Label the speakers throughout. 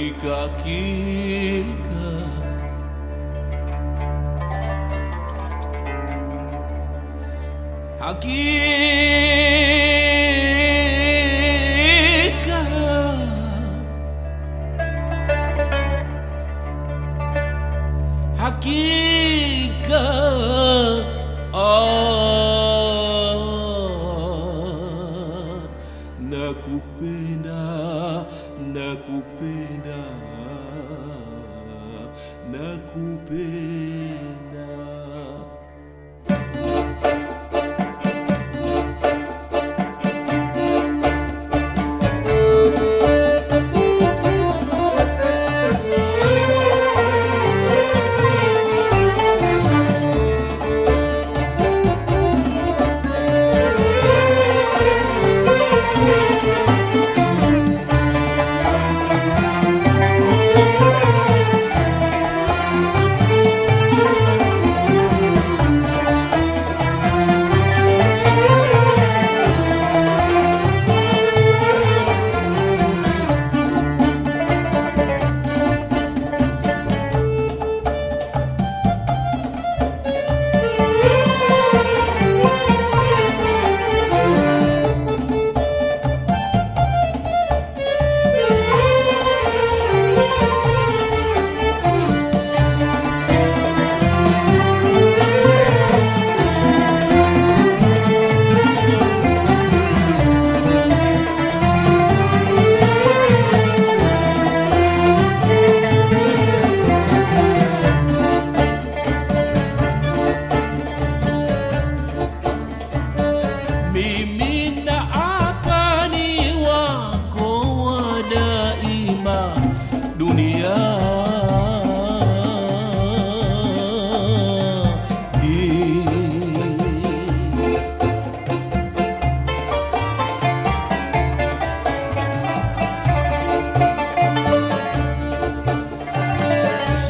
Speaker 1: Kika Kika Hakika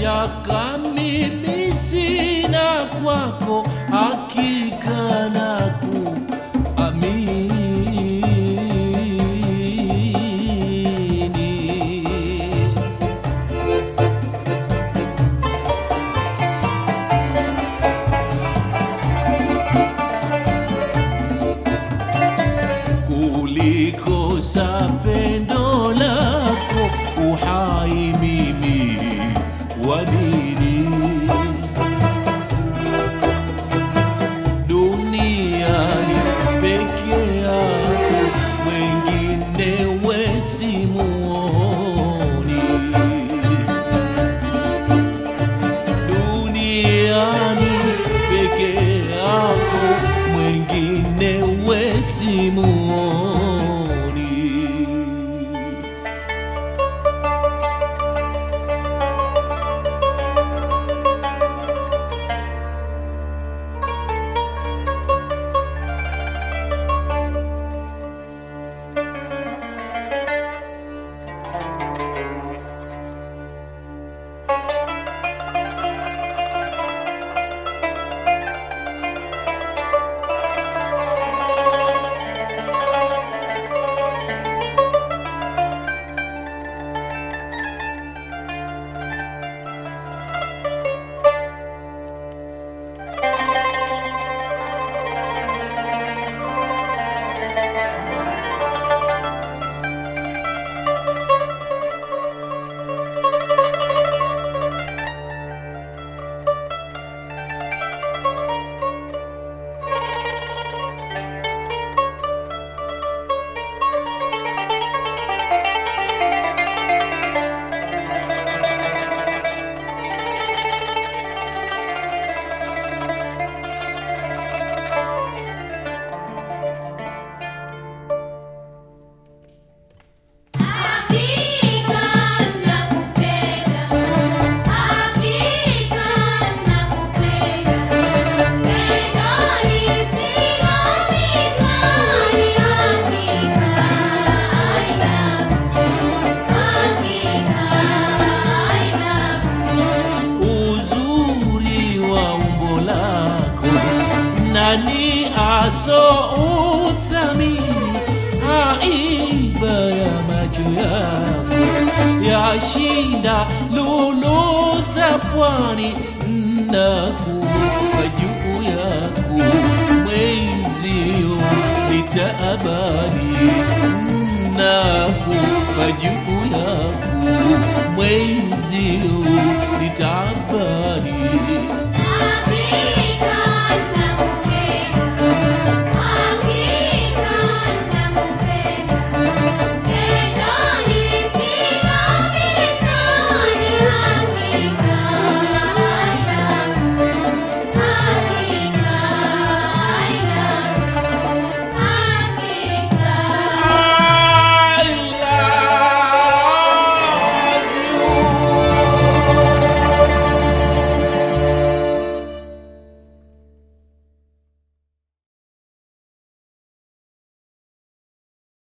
Speaker 1: ya kamili sina kwako soit dit. سوء الثمين عيب يا مجياد يا شيدا لولو زفواني ناكو فجو ياكو ميزيو لتأباني ناكو فجو ياكو ميزيو لتعباني